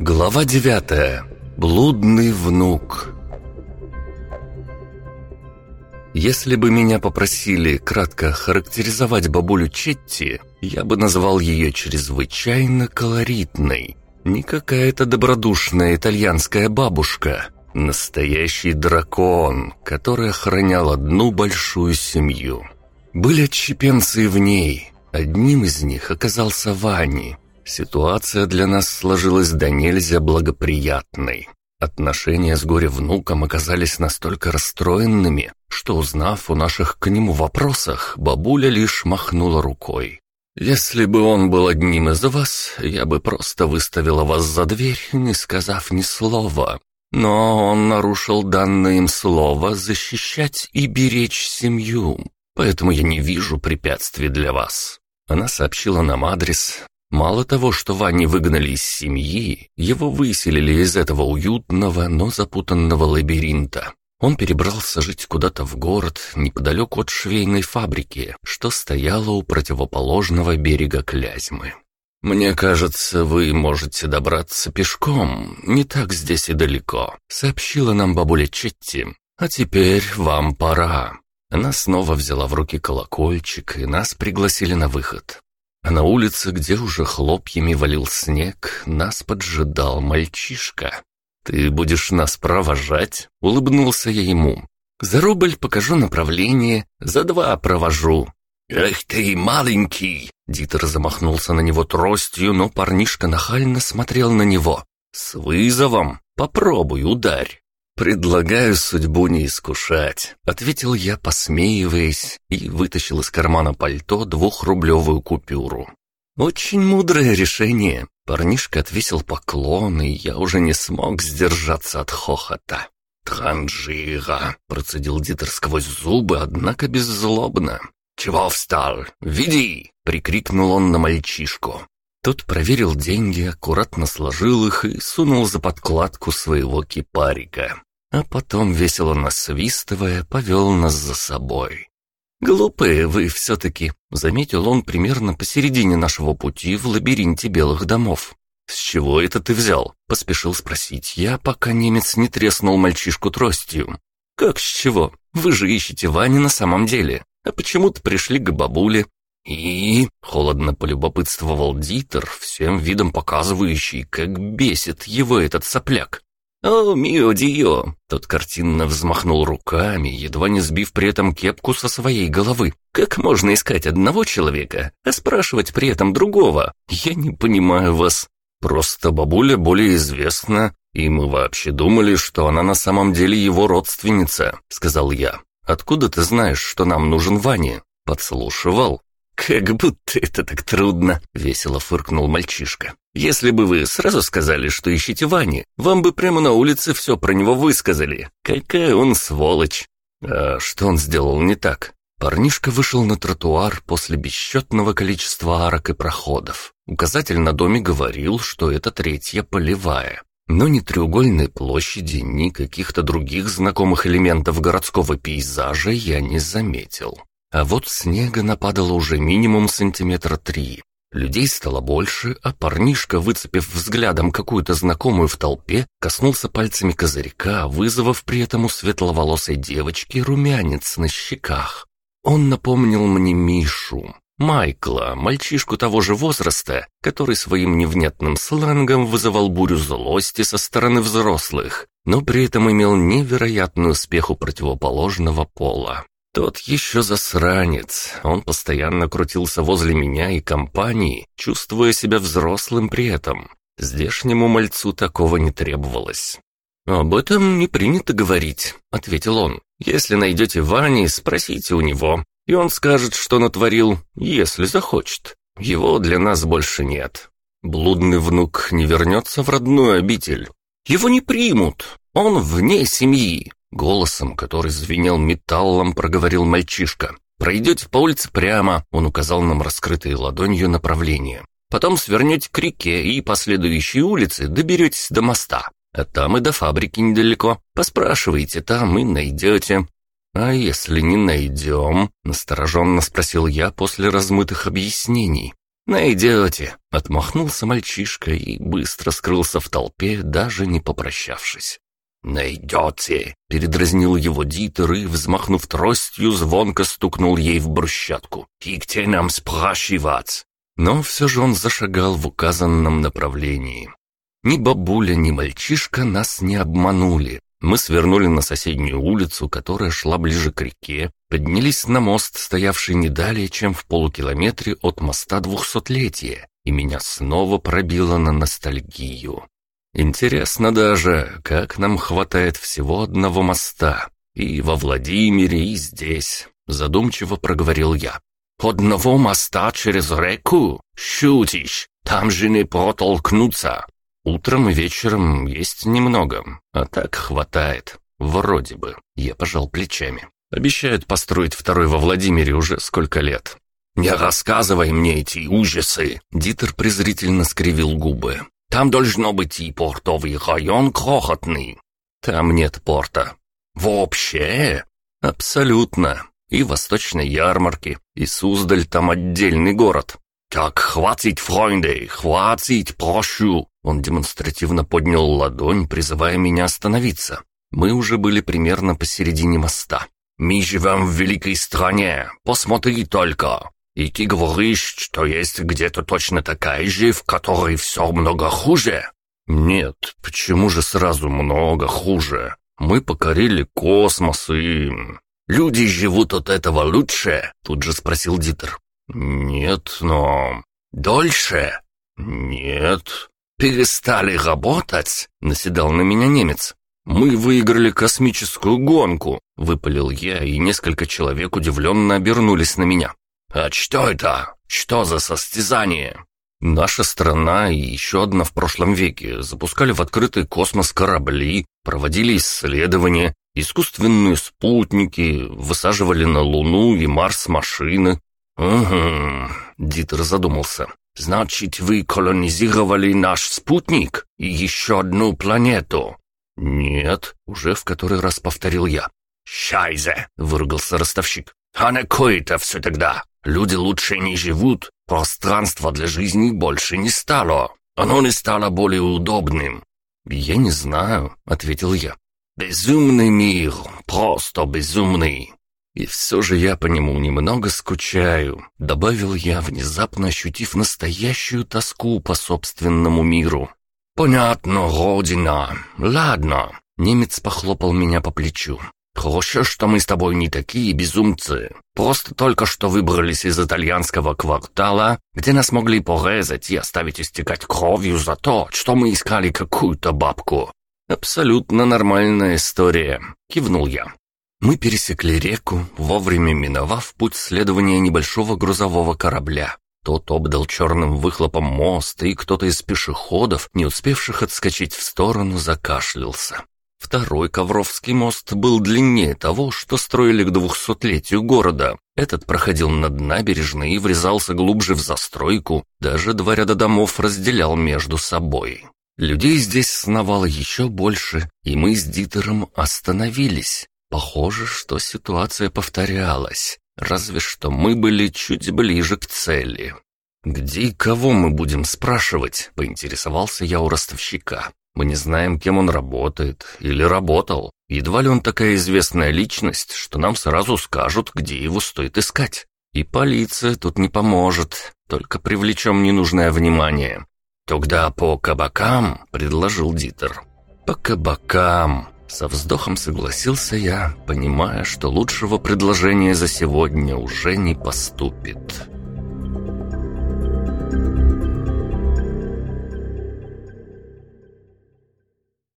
Глава девятая. Блудный внук. Если бы меня попросили кратко характеризовать бабулю Четти, я бы назвал ее чрезвычайно колоритной. Не какая-то добродушная итальянская бабушка, настоящий дракон, который охранял одну большую семью. Были отщепенцы в ней. Одним из них оказался Ванни. Ситуация для нас сложилась до нельзя благоприятной. Отношения с горе-внуком оказались настолько расстроенными, что, узнав о наших к нему вопросах, бабуля лишь махнула рукой. «Если бы он был одним из вас, я бы просто выставила вас за дверь, не сказав ни слова. Но он нарушил данное им слово защищать и беречь семью, поэтому я не вижу препятствий для вас». Она сообщила нам адрес. Мало того, что Ванни выгнали из семьи, его выселили из этого уютного, но запутанного лабиринта. Он перебрался жить куда-то в город, неподалеку от швейной фабрики, что стояла у противоположного берега Клязьмы. «Мне кажется, вы можете добраться пешком, не так здесь и далеко», — сообщила нам бабуля Четти. «А теперь вам пора». Она снова взяла в руки колокольчик, и нас пригласили на выход. А на улице, где уже хлопьями валил снег, нас поджидал мальчишка. «Ты будешь нас провожать?» — улыбнулся я ему. «За рубль покажу направление, за два провожу». «Эх ты, маленький!» Дитер замахнулся на него тростью, но парнишка нахально смотрел на него. «С вызовом! Попробуй, ударь!» «Предлагаю судьбу не искушать», — ответил я, посмеиваясь, и вытащил из кармана пальто двухрублевую купюру. «Очень мудрое решение. Парнишка отвесил поклон, и я уже не смог сдержаться от хохота. «Транжира!» — процедил Дитер сквозь зубы, однако беззлобно. «Чего встал? Веди!» — прикрикнул он на мальчишку. Тот проверил деньги, аккуратно сложил их и сунул за подкладку своего кипарика. А потом, весело насвистывая, повел нас за собой. «Глупые вы все-таки», — заметил он примерно посередине нашего пути в лабиринте белых домов. «С чего это ты взял?» — поспешил спросить я, пока немец не треснул мальчишку тростью. «Как с чего? Вы же ищете Вани на самом деле, а почему-то пришли к бабуле». «И...» — холодно полюбопытствовал Дитер, всем видом показывающий, как бесит его этот сопляк. «О, мио дио!» Тот картинно взмахнул руками, едва не сбив при этом кепку со своей головы. «Как можно искать одного человека, а спрашивать при этом другого? Я не понимаю вас. Просто бабуля более известна, и мы вообще думали, что она на самом деле его родственница», — сказал я. «Откуда ты знаешь, что нам нужен Ваня?» «Подслушивал». «Как будто это так трудно», — весело фыркнул мальчишка. «Если бы вы сразу сказали, что ищете Вани, вам бы прямо на улице все про него высказали. Какая он сволочь!» «А что он сделал не так?» Парнишка вышел на тротуар после бесчетного количества арок и проходов. Указатель на доме говорил, что это третья полевая. Но ни треугольной площади, ни каких-то других знакомых элементов городского пейзажа я не заметил. А вот снега нападало уже минимум сантиметра три. Людей стало больше, а парнишка, выцепив взглядом какую-то знакомую в толпе, коснулся пальцами козырька, вызвав при этом у светловолосой девочки румянец на щеках. Он напомнил мне Мишу, Майкла, мальчишку того же возраста, который своим невнятным сленгом вызывал бурю злости со стороны взрослых, но при этом имел невероятный успех у противоположного пола. Тот еще засранец. Он постоянно крутился возле меня и компании, чувствуя себя взрослым при этом. Здешнему мальцу такого не требовалось. «Об этом не принято говорить», — ответил он. «Если найдете Вани, спросите у него, и он скажет, что натворил, если захочет. Его для нас больше нет. Блудный внук не вернется в родную обитель. Его не примут, он вне семьи, Голосом, который звенел металлом, проговорил мальчишка. «Пройдете по улице прямо», — он указал нам раскрытой ладонью направление. «Потом свернете к реке и по следующей улице доберетесь до моста. А там и до фабрики недалеко. Поспрашивайте там и найдете». «А если не найдем?» — настороженно спросил я после размытых объяснений. «Найдете», — отмахнулся мальчишка и быстро скрылся в толпе, даже не попрощавшись. «Найдете!» — передразнил его Дитер и, взмахнув тростью, звонко стукнул ей в брусчатку. «И где нам спрашивать?» Но все же он зашагал в указанном направлении. Ни бабуля, ни мальчишка нас не обманули. Мы свернули на соседнюю улицу, которая шла ближе к реке, поднялись на мост, стоявший не далее, чем в полукилометре от моста двухсотлетия, и меня снова пробило на ностальгию. Интересно даже, как нам хватает всего одного моста. И во Владимире, и здесь, задумчиво проговорил я. «Одного моста через реку? Шутишь? Там же не протолкнуться!» Утром и вечером есть немного, а так хватает. Вроде бы. Я пожал плечами. Обещают построить второй во Владимире уже сколько лет. «Не рассказывай мне эти ужасы!» Дитер презрительно скривил губы. «Там должно быть и портовый район крохотный». «Там нет порта». «Вообще?» «Абсолютно. И восточной ярмарки, и Суздаль там отдельный город. «Так, хватит, фройнды, хватит, прошу!» Он демонстративно поднял ладонь, призывая меня остановиться. Мы уже были примерно посередине моста. «Мы живем в великой стране, посмотри только!» «И ты говоришь, что есть где-то точно такая же, в которой все много хуже?» «Нет, почему же сразу много хуже? Мы покорили космос и...» «Люди живут от этого лучше?» — тут же спросил Дитер. «Нет, но...» «Дольше?» «Нет». «Перестали работать?» — наседал на меня немец. «Мы выиграли космическую гонку», — выпалил я, и несколько человек удивленно обернулись на меня. «А что это? Что за состязание?» Наша страна и еще одна в прошлом веке запускали в открытый космос корабли, проводили исследования, искусственные спутники, высаживали на Луну и Марс машины, «Угу», — Дитер задумался. «Значит, вы колонизировали наш спутник и еще одну планету?» «Нет», — уже в который раз повторил я. «Шайзе!» — выругался ростовщик. «А на кое-то все тогда? Люди лучше не живут, пространства для жизни больше не стало. Оно не стало более удобным». «Я не знаю», — ответил я. «Безумный мир, просто безумный. «И все же я по нему немного скучаю», — добавил я, внезапно ощутив настоящую тоску по собственному миру. «Понятно, родина. Ладно». Немец похлопал меня по плечу. «Хорошо, что мы с тобой не такие безумцы. Просто только что выбрались из итальянского квартала, где нас могли порезать и оставить истекать кровью за то, что мы искали какую-то бабку. «Абсолютно нормальная история», — кивнул я. Мы пересекли реку, вовремя миновав путь следования небольшого грузового корабля. Тот обдал черным выхлопом мост, и кто-то из пешеходов, не успевших отскочить в сторону, закашлялся. Второй Ковровский мост был длиннее того, что строили к двухсотлетию города. Этот проходил над набережной и врезался глубже в застройку, даже два ряда домов разделял между собой. Людей здесь сновало еще больше, и мы с Дитером остановились. Похоже, что ситуация повторялась, разве что мы были чуть ближе к цели. «Где и кого мы будем спрашивать?» — поинтересовался я у ростовщика. «Мы не знаем, кем он работает или работал. Едва ли он такая известная личность, что нам сразу скажут, где его стоит искать. И полиция тут не поможет, только привлечем ненужное внимание». «Тогда по кабакам», — предложил Дитер. «По кабакам», со вздохом согласился я, понимая, что лучшего предложения за сегодня уже не поступит.